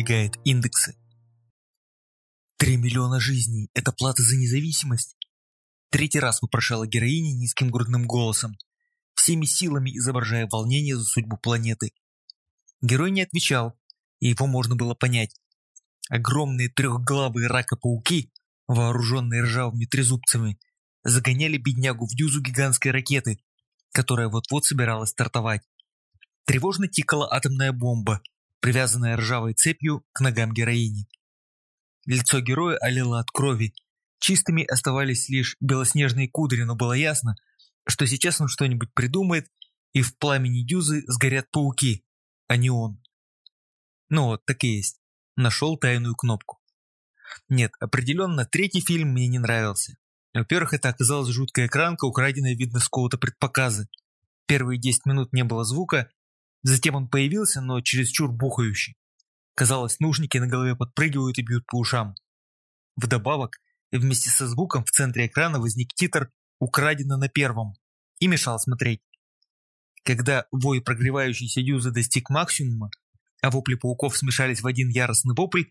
сдвигает индексы. Три миллиона жизней – это плата за независимость? Третий раз вопрошала героиня низким грудным голосом, всеми силами изображая волнение за судьбу планеты. Герой не отвечал, и его можно было понять. Огромные трехглавые рака-пауки, вооруженные ржавыми трезубцами, загоняли беднягу в дюзу гигантской ракеты, которая вот-вот собиралась стартовать. Тревожно тикала атомная бомба, привязанная ржавой цепью к ногам героини. Лицо героя олело от крови. Чистыми оставались лишь белоснежные кудри, но было ясно, что сейчас он что-нибудь придумает, и в пламени дюзы сгорят пауки, а не он. Ну вот, так и есть. Нашел тайную кнопку. Нет, определенно, третий фильм мне не нравился. Во-первых, это оказалась жуткая экранка, украденная, видно, с какого-то предпоказа. Первые 10 минут не было звука, затем он появился, но чересчур бухающий. Казалось, нужники на голове подпрыгивают и бьют по ушам. Вдобавок, вместе со звуком в центре экрана возник титр «Украдено на первом» и мешал смотреть. Когда вой прогревающейся дюзы достиг максимума, а вопли пауков смешались в один яростный вопль,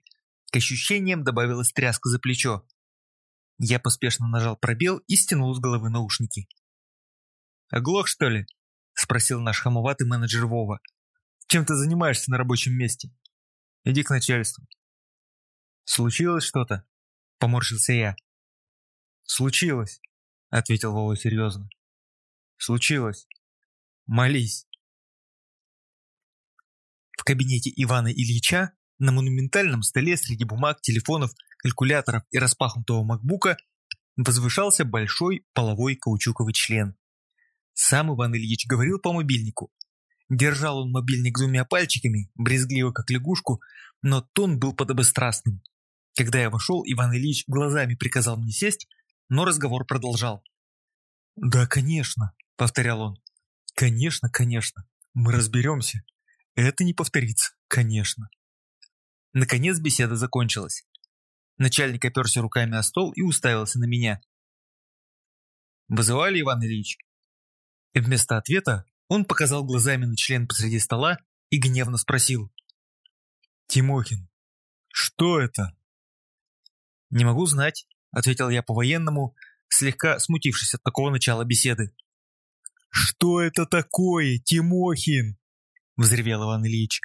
к ощущениям добавилась тряска за плечо. Я поспешно нажал пробел и стянул с головы наушники. «Оглох, что ли?» – спросил наш хамоватый менеджер Вова. «Чем ты занимаешься на рабочем месте? Иди к начальству». «Случилось что-то?» – поморщился я. «Случилось», – ответил Вова серьезно. «Случилось. Молись». В кабинете Ивана Ильича на монументальном столе среди бумаг, телефонов, калькуляторов и распахнутого макбука возвышался большой половой каучуковый член. Сам Иван Ильич говорил по мобильнику. Держал он мобильник двумя пальчиками, брезгливо как лягушку, но тон был подобострастным. Когда я вошел, Иван Ильич глазами приказал мне сесть, но разговор продолжал. «Да, конечно», — повторял он. «Конечно, конечно. Мы разберемся. Это не повторится, конечно. Наконец беседа закончилась. Начальник оперся руками о стол и уставился на меня. «Вызывали, Иван Ильич?» И вместо ответа он показал глазами на член посреди стола и гневно спросил. «Тимохин, что это?» «Не могу знать», — ответил я по-военному, слегка смутившись от такого начала беседы. «Что это такое, Тимохин?» взревел Иван Ильич.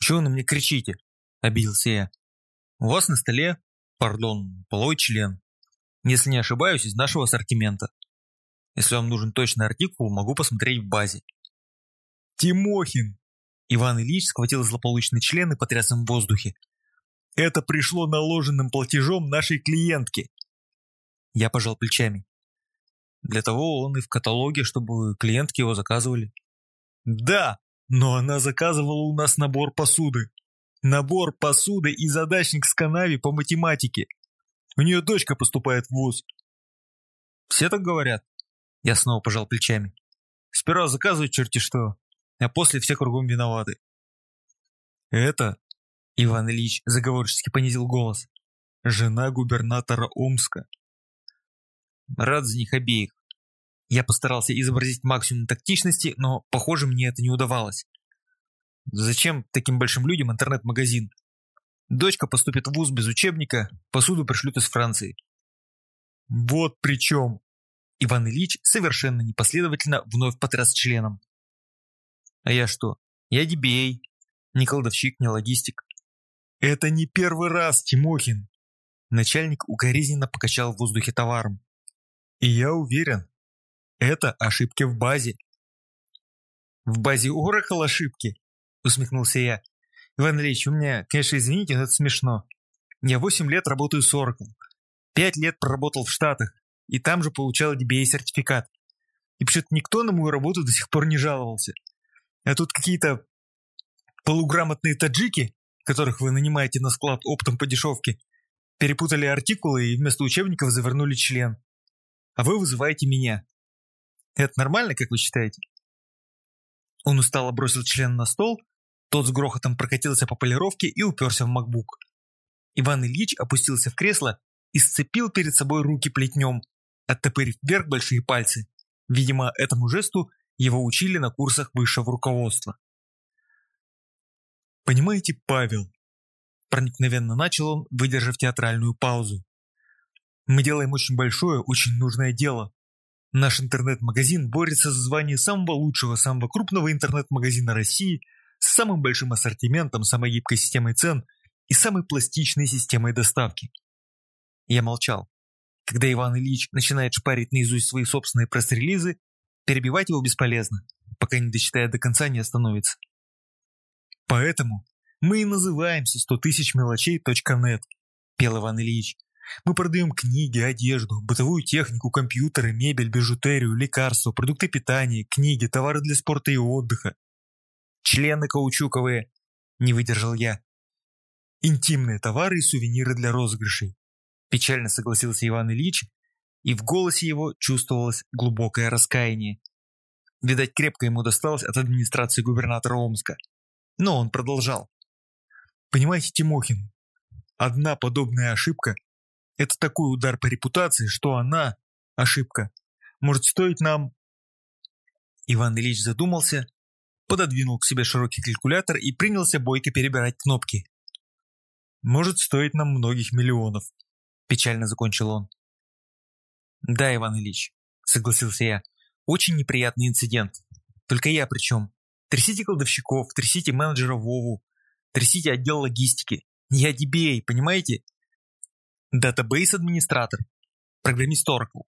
«Чего на мне кричите?» – обиделся я. «У вас на столе, пардон, полой член. Если не ошибаюсь, из нашего ассортимента. Если вам нужен точный артикул, могу посмотреть в базе». «Тимохин!» Иван Ильич схватил злополучный член и потряс им в воздухе. «Это пришло наложенным платежом нашей клиентки!» Я пожал плечами. Для того он и в каталоге, чтобы клиентки его заказывали. «Да!» Но она заказывала у нас набор посуды. Набор посуды и задачник с канави по математике. У нее дочка поступает в вуз. Все так говорят. Я снова пожал плечами. Сперва заказывают черти что, а после все кругом виноваты. Это, Иван Ильич заговорчески понизил голос, жена губернатора Омска. Рад за них обеих. Я постарался изобразить максимум тактичности, но, похоже, мне это не удавалось. Зачем таким большим людям интернет-магазин? Дочка поступит в вуз без учебника, посуду пришлют из Франции. Вот при чем. Иван Ильич совершенно непоследовательно вновь потряс членом. А я что? Я DBA. Не колдовщик, не логистик. Это не первый раз, Тимохин. Начальник укоризненно покачал в воздухе товаром. И я уверен, это ошибки в базе. В базе Oracle ошибки? Усмехнулся я. Иван Ильич, у меня, конечно, извините, но это смешно. Я 8 лет работаю с Oracle. 5 лет проработал в Штатах. И там же получал DBA-сертификат. И почему-то никто на мою работу до сих пор не жаловался. А тут какие-то полуграмотные таджики, которых вы нанимаете на склад оптом по дешевке, перепутали артикулы и вместо учебников завернули член. А вы вызываете меня. Это нормально, как вы считаете? Он устало бросил член на стол, тот с грохотом прокатился по полировке и уперся в макбук. Иван Ильич опустился в кресло и сцепил перед собой руки плетнем, оттопырив вверх большие пальцы. Видимо, этому жесту его учили на курсах высшего руководства. «Понимаете, Павел», Проникновенно начал он, выдержав театральную паузу. Мы делаем очень большое, очень нужное дело. Наш интернет-магазин борется за звание самого лучшего, самого крупного интернет-магазина России с самым большим ассортиментом, самой гибкой системой цен и самой пластичной системой доставки. Я молчал. Когда Иван Ильич начинает шпарить наизусть свои собственные пресс-релизы, перебивать его бесполезно, пока не дочитает до конца не остановится. Поэтому мы и называемся 100 тысяч мелочей.нет, пел Иван Ильич. Мы продаем книги, одежду, бытовую технику, компьютеры, мебель, бижутерию, лекарства, продукты питания, книги, товары для спорта и отдыха. Члены каучуковые, не выдержал я. Интимные товары и сувениры для розыгрышей. Печально согласился Иван Ильич, и в голосе его чувствовалось глубокое раскаяние. Видать, крепко ему досталось от администрации губернатора Омска. Но он продолжал. Понимаете, Тимохин, одна подобная ошибка – это такой удар по репутации, что она, ошибка, может стоить нам… Иван Ильич задумался, пододвинул к себе широкий калькулятор и принялся бойко перебирать кнопки. «Может стоить нам многих миллионов», – печально закончил он. «Да, Иван Ильич», – согласился я, – «очень неприятный инцидент. Только я при чем? Трясите кладовщиков, трясите менеджера Вову, трясите отдел логистики. Я DBA, понимаете? Датабейс-администратор, программист Oracle.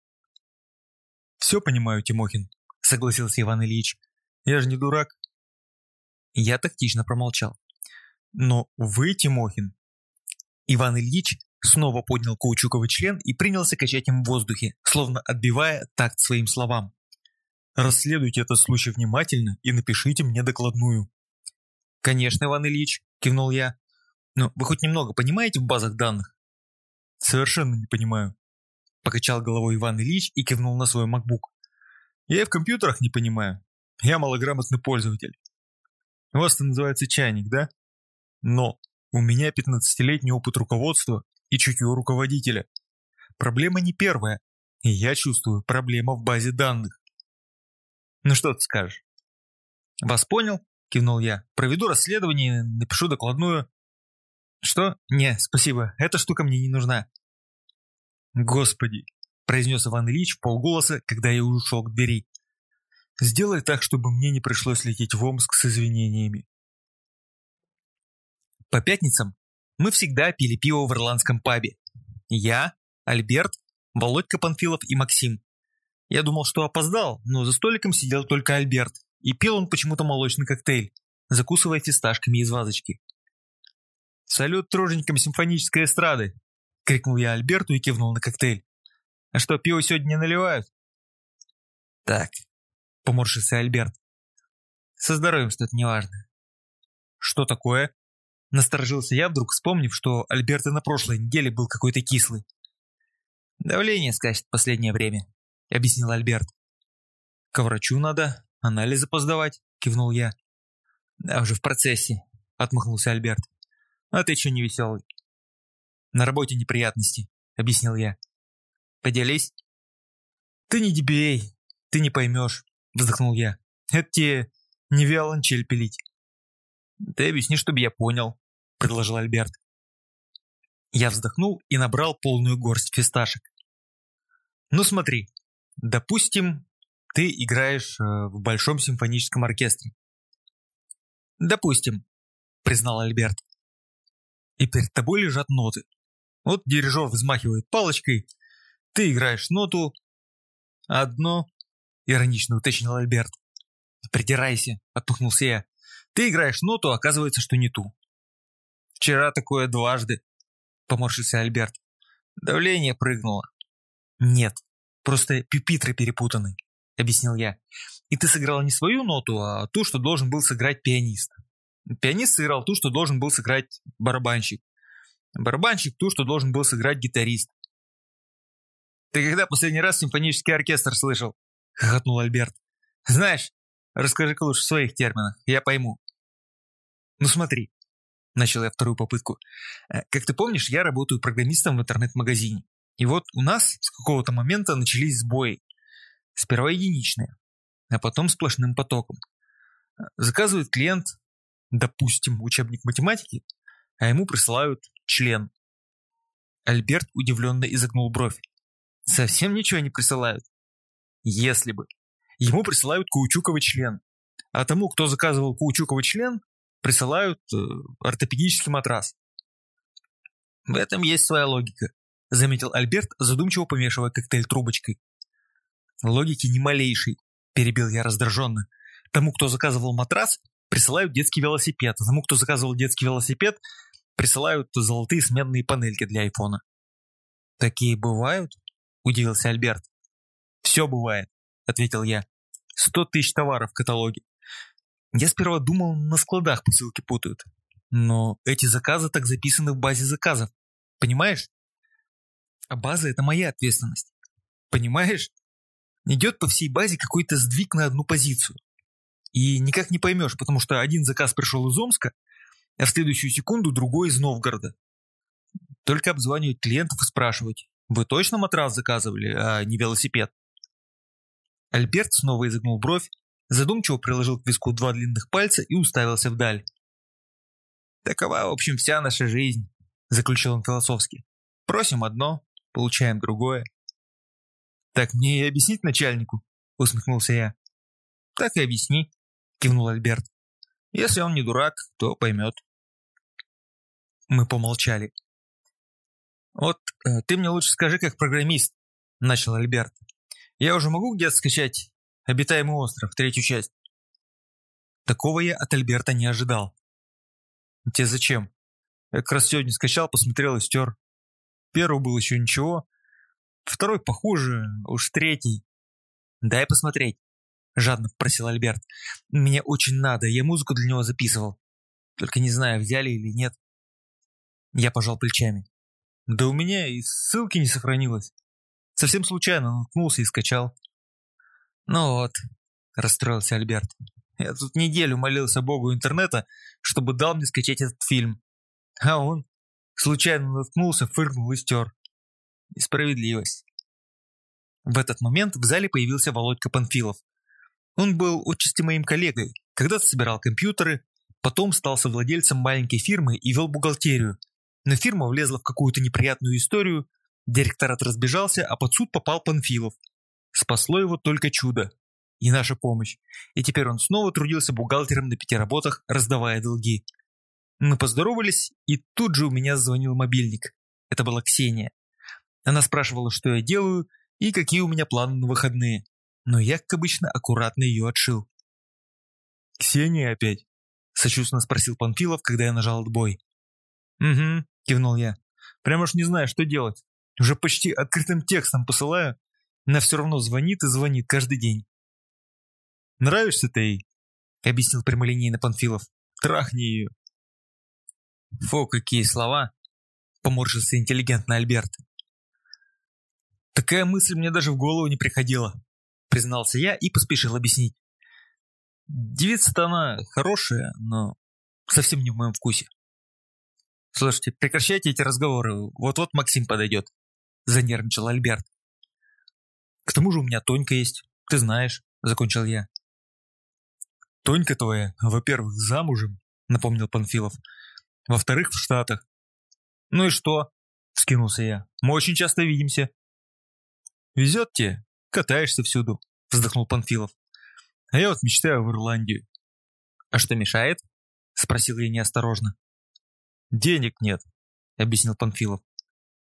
«Все понимаю, Тимохин», – согласился Иван Ильич. «Я же не дурак». Я тактично промолчал. «Но вы, Тимохин...» Иван Ильич снова поднял каучуковый член и принялся качать им в воздухе, словно отбивая такт своим словам. Расследуйте этот случай внимательно и напишите мне докладную». «Конечно, Иван Ильич», – кивнул я. «Но вы хоть немного понимаете в базах данных?» «Совершенно не понимаю», – покачал головой Иван Ильич и кивнул на свой MacBook. «Я и в компьютерах не понимаю. Я малограмотный пользователь. У вас это называется чайник, да? Но у меня 15-летний опыт руководства и чутье руководителя. Проблема не первая, и я чувствую, проблема в базе данных. Ну что ты скажешь? Вас понял? Кивнул я. Проведу расследование, напишу докладную. Что? Не, спасибо, эта штука мне не нужна. Господи, произнес Иван Ильич полголоса, когда я ушел к двери. Сделай так, чтобы мне не пришлось лететь в Омск с извинениями. По пятницам мы всегда пили пиво в ирландском пабе. Я, Альберт, Володька Панфилов и Максим. Я думал, что опоздал, но за столиком сидел только Альберт, и пил он почему-то молочный коктейль, закусывая фисташками из вазочки. «Салют труженикам симфонической эстрады!» — крикнул я Альберту и кивнул на коктейль. «А что, пиво сегодня не наливают?» «Так», — поморщился Альберт. «Со здоровьем что-то неважно». «Что такое?» Насторожился я, вдруг вспомнив, что Альберт и на прошлой неделе был какой-то кислый. «Давление скачет в последнее время», — объяснил Альберт. «К врачу надо, анализы поздавать», — кивнул я. «Да уже в процессе», — отмахнулся Альберт. «А ты что не веселый?» «На работе неприятности», — объяснил я. «Поделись». «Ты не DBA, ты не поймешь», — вздохнул я. «Это тебе не виолончель пилить». «Ты объясни, чтобы я понял», — предложил Альберт. Я вздохнул и набрал полную горсть фисташек. «Ну смотри, Допустим, ты играешь э, в большом симфоническом оркестре. Допустим, признал Альберт. И перед тобой лежат ноты. Вот дирижер взмахивает палочкой, ты играешь ноту. Одно, иронично уточнил Альберт. Придирайся, отпухнулся я. Ты играешь ноту, оказывается, что не ту. Вчера такое дважды, поморщился Альберт. Давление прыгнуло. Нет, Просто пюпитры перепутаны», — объяснил я. «И ты сыграл не свою ноту, а ту, что должен был сыграть пианист. Пианист сыграл ту, что должен был сыграть барабанщик. Барабанщик ту, что должен был сыграть гитарист». «Ты когда последний раз симфонический оркестр слышал?» — хохотнул Альберт. «Знаешь, расскажи-ка лучше в своих терминах, я пойму». «Ну смотри», — начал я вторую попытку. «Э, «Как ты помнишь, я работаю программистом в интернет-магазине. И вот у нас с какого-то момента начались сбои. Сперва единичные, а потом сплошным потоком. Заказывает клиент, допустим, учебник математики, а ему присылают член. Альберт удивленно изогнул бровь. Совсем ничего не присылают? Если бы. Ему присылают каучуковый член. А тому, кто заказывал каучуковый член, присылают э, ортопедический матрас. В этом есть своя логика, заметил Альберт, задумчиво помешивая коктейль трубочкой. Логики ни малейшей, перебил я раздраженно. Тому, кто заказывал матрас, присылают детский велосипед, тому, кто заказывал детский велосипед, присылают золотые сменные панельки для айфона. «Такие бывают?» – удивился Альберт. «Все бывает», – ответил я. «Сто тысяч товаров в каталоге. Я сперва думал, на складах посылки путают. Но эти заказы так записаны в базе заказов. Понимаешь? А база – это моя ответственность. Понимаешь? Идет по всей базе какой-то сдвиг на одну позицию. И никак не поймешь, потому что один заказ пришел из Омска, а в следующую секунду другой из Новгорода. Только обзванивать клиентов и спрашивать, вы точно матрас заказывали, а не велосипед? Альберт снова изогнул бровь, задумчиво приложил к виску два длинных пальца и уставился вдаль. «Такова, в общем, вся наша жизнь», – заключил он философски. «Просим одно, получаем другое». «Так мне и объяснить начальнику?» – усмехнулся я. «Так и объясни», – кивнул Альберт. «Если он не дурак, то поймет». Мы помолчали. «Вот э, ты мне лучше скажи, как программист», – начал Альберт. «Я уже могу где-то скачать «Обитаемый остров», третью часть?» Такого я от Альберта не ожидал. «Тебе зачем?» Я как раз сегодня скачал, посмотрел и стер. Первый был еще ничего, второй похуже, уж третий. «Дай посмотреть», – жадно просил Альберт. «Мне очень надо, я музыку для него записывал. Только не знаю, взяли или нет». Я пожал плечами. «Да у меня и ссылки не сохранилось. Совсем случайно наткнулся и скачал». «Ну вот», – расстроился Альберт. «Я тут неделю молился богу интернета, чтобы дал мне скачать этот фильм. А он случайно наткнулся, фыркнул и стер. Несправедливость». В этот момент в зале появился Володька Панфилов. Он был отчасти моим коллегой, когда-то собирал компьютеры, потом стал совладельцем маленькой фирмы и вел бухгалтерию. Но фирма влезла в какую-то неприятную историю, директорат разбежался, а под суд попал Панфилов. Спасло его только чудо и наша помощь, и теперь он снова трудился бухгалтером на пяти работах, раздавая долги. Мы поздоровались, и тут же у меня звонил мобильник. Это была Ксения. Она спрашивала, что я делаю, и какие у меня планы на выходные. Но я, как обычно, аккуратно ее отшил. «Ксения опять?» – сочувственно спросил Панфилов, когда я нажал отбой. «Угу», – кивнул я. «Прямо уж не знаю, что делать. Уже почти открытым текстом посылаю. Она все равно звонит и звонит каждый день». «Нравишься ты ей?» – объяснил прямолинейно Панфилов. «Трахни ее». «Фу, какие слова!» – поморщился интеллигентный Альберт. Такая мысль мне даже в голову не приходила, признался я и поспешил объяснить. Девица-то она хорошая, но совсем не в моем вкусе. Слушайте, прекращайте эти разговоры, вот-вот Максим подойдет, занервничал Альберт. К тому же у меня Тонька есть, ты знаешь, закончил я. Тонька твоя, во-первых, замужем, напомнил Панфилов. Во-вторых, в Штатах. Ну и что? Скинулся я. Мы очень часто видимся. Везет тебе, катаешься всюду, вздохнул Панфилов. А я вот мечтаю в Ирландию. А что мешает? Спросил я неосторожно. Денег нет, объяснил Панфилов.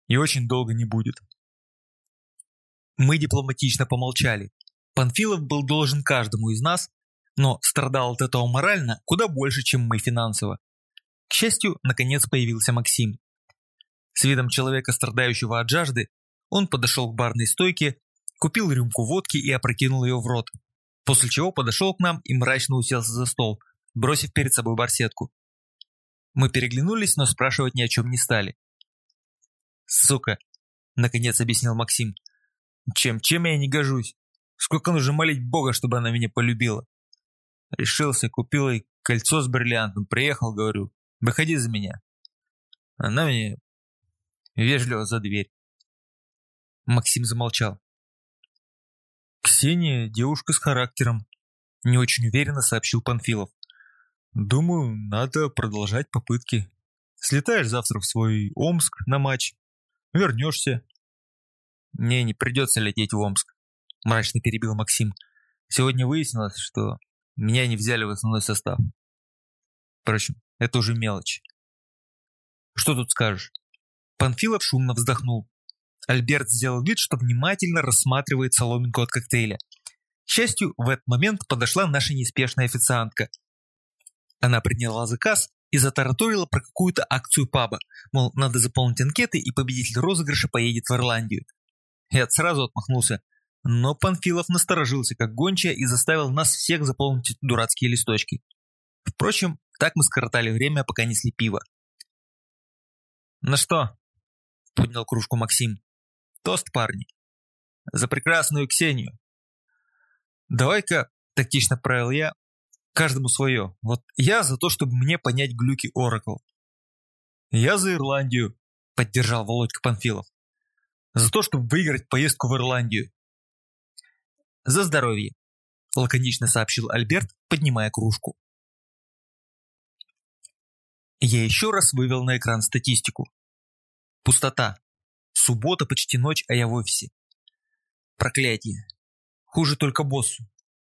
И очень долго не будет. Мы дипломатично помолчали. Панфилов был должен каждому из нас, но страдал от этого морально куда больше, чем мы финансово. К счастью, наконец появился Максим. С видом человека, страдающего от жажды, он подошел к барной стойке, купил рюмку водки и опрокинул ее в рот, после чего подошел к нам и мрачно уселся за стол, бросив перед собой барсетку. Мы переглянулись, но спрашивать ни о чем не стали. «Сука!» – наконец объяснил Максим. «Чем-чем я не гожусь? Сколько нужно молить Бога, чтобы она меня полюбила?» Решился, купил ей кольцо с бриллиантом, приехал, говорю, выходи за меня. Она мне вежливо за дверь. Максим замолчал. «Ксения – девушка с характером», – не очень уверенно сообщил Панфилов. «Думаю, надо продолжать попытки. Слетаешь завтра в свой Омск на матч, вернешься. Мне не придется лететь в Омск, мрачно перебил Максим. Сегодня выяснилось, что меня не взяли в основной состав. Впрочем, это уже мелочь. Что тут скажешь? Панфилов шумно вздохнул. Альберт сделал вид, что внимательно рассматривает соломинку от коктейля. К счастью, в этот момент подошла наша неспешная официантка. Она приняла заказ и затараторила про какую-то акцию паба, мол, надо заполнить анкеты, и победитель розыгрыша поедет в Ирландию. Я сразу отмахнулся, но Панфилов насторожился как гончая и заставил нас всех заполнить дурацкие листочки. Впрочем, так мы скоротали время, пока несли пиво. «Ну что?» – поднял кружку Максим. «Тост, парни. За прекрасную Ксению». «Давай-ка», – тактично правил я, – «каждому свое. Вот я за то, чтобы мне понять глюки Оракл». «Я за Ирландию», – поддержал Володька Панфилов. «За то, чтобы выиграть поездку в Ирландию». «За здоровье», – лаконично сообщил Альберт, поднимая кружку. Я еще раз вывел на экран статистику. Пустота. Суббота, почти ночь, а я в офисе. Проклятие. Хуже только боссу.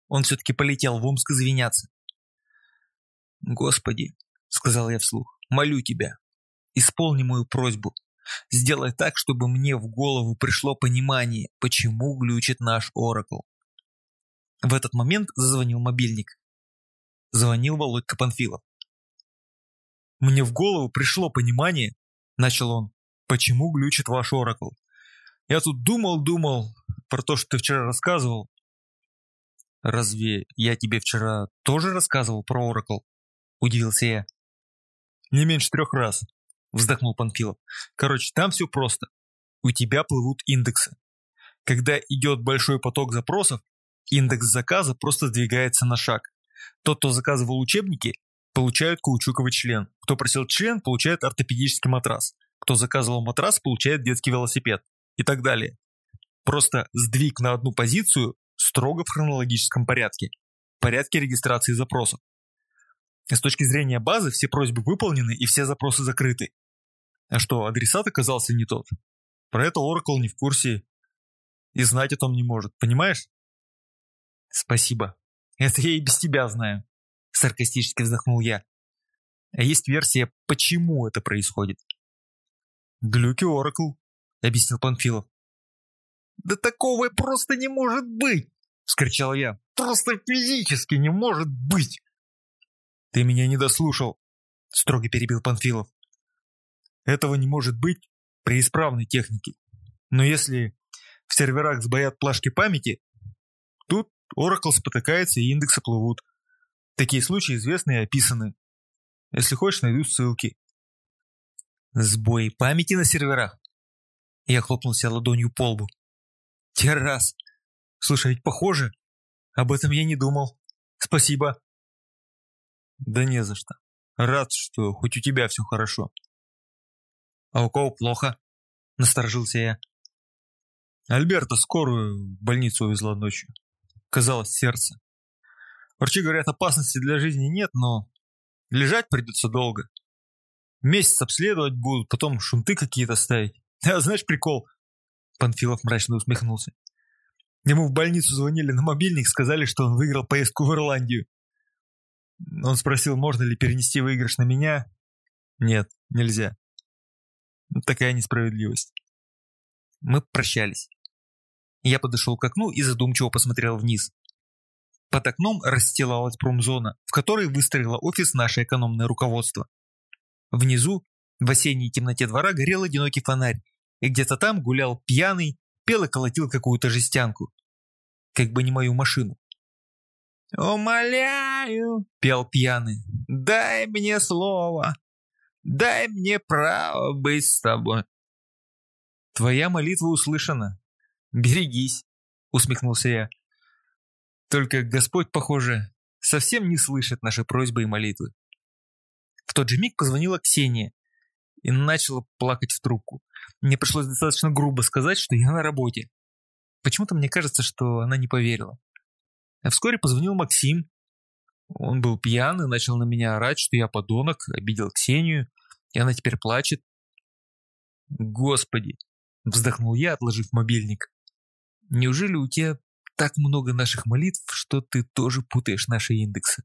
Он все-таки полетел в Омск извиняться. «Господи», — сказал я вслух, — «молю тебя, исполни мою просьбу. Сделай так, чтобы мне в голову пришло понимание, почему глючит наш Оракл». В этот момент зазвонил мобильник. Звонил Володька Панфилов. Мне в голову пришло понимание, начал он, почему глючит ваш Оракл. Я тут думал-думал про то, что ты вчера рассказывал. Разве я тебе вчера тоже рассказывал про Оракл? Удивился я. Не меньше трех раз, вздохнул Панфилов. Короче, там все просто. У тебя плывут индексы. Когда идет большой поток запросов, индекс заказа просто сдвигается на шаг. Тот, кто заказывал учебники, получают каучуковый член. Кто просил член, получает ортопедический матрас. Кто заказывал матрас, получает детский велосипед. И так далее. Просто сдвиг на одну позицию строго в хронологическом порядке. Порядке регистрации запросов. С точки зрения базы все просьбы выполнены и все запросы закрыты. Что, адресат оказался не тот? Про это Oracle не в курсе и знать о том не может, понимаешь? Спасибо. Это я и без тебя знаю. Саркастически вздохнул я. А есть версия, почему это происходит. «Глюки Оракл», — объяснил Панфилов. «Да такого просто не может быть!» — вскричал я. «Просто физически не может быть!» «Ты меня не дослушал», — строго перебил Панфилов. «Этого не может быть при исправной технике. Но если в серверах сбоят плашки памяти, тут Oracle спотыкается и индексы плывут. Такие случаи известны и описаны. Если хочешь, найду ссылки. Сбой памяти на серверах? Я хлопнул себя ладонью по лбу. Террас. Слушай, ведь похоже. Об этом я не думал. Спасибо. Да не за что. Рад, что хоть у тебя все хорошо. А у кого плохо? Насторожился я. Альберта скорую в больницу увезла ночью. Казалось, сердце. Врачи говорят, опасности для жизни нет, но лежать придется долго. Месяц обследовать будут, потом шунты какие-то ставить. А знаешь прикол? Панфилов мрачно усмехнулся. Ему в больницу звонили на мобильник, сказали, что он выиграл поездку в Ирландию. Он спросил, можно ли перенести выигрыш на меня. Нет, нельзя. Такая несправедливость. Мы прощались. Я подошел к окну и задумчиво посмотрел вниз. Под окном расстилалась промзона, в которой выстроило офис наше экономное руководство. Внизу, в осенней темноте двора, горел одинокий фонарь, и где-то там гулял пьяный, пел и колотил какую-то жестянку. Как бы не мою машину. «Умоляю», — пел пьяный, — «дай мне слово, дай мне право быть с тобой». «Твоя молитва услышана. Берегись», — усмехнулся я. Только Господь, похоже, совсем не слышит наши просьбы и молитвы. В тот же миг позвонила Ксения и начала плакать в трубку. Мне пришлось достаточно грубо сказать, что я на работе. Почему-то мне кажется, что она не поверила. А вскоре позвонил Максим. Он был пьян и начал на меня орать, что я подонок, обидел Ксению, И она теперь плачет. Господи, вздохнул я, отложив мобильник. Неужели у тебя так много наших молитв, что ты тоже путаешь наши индексы?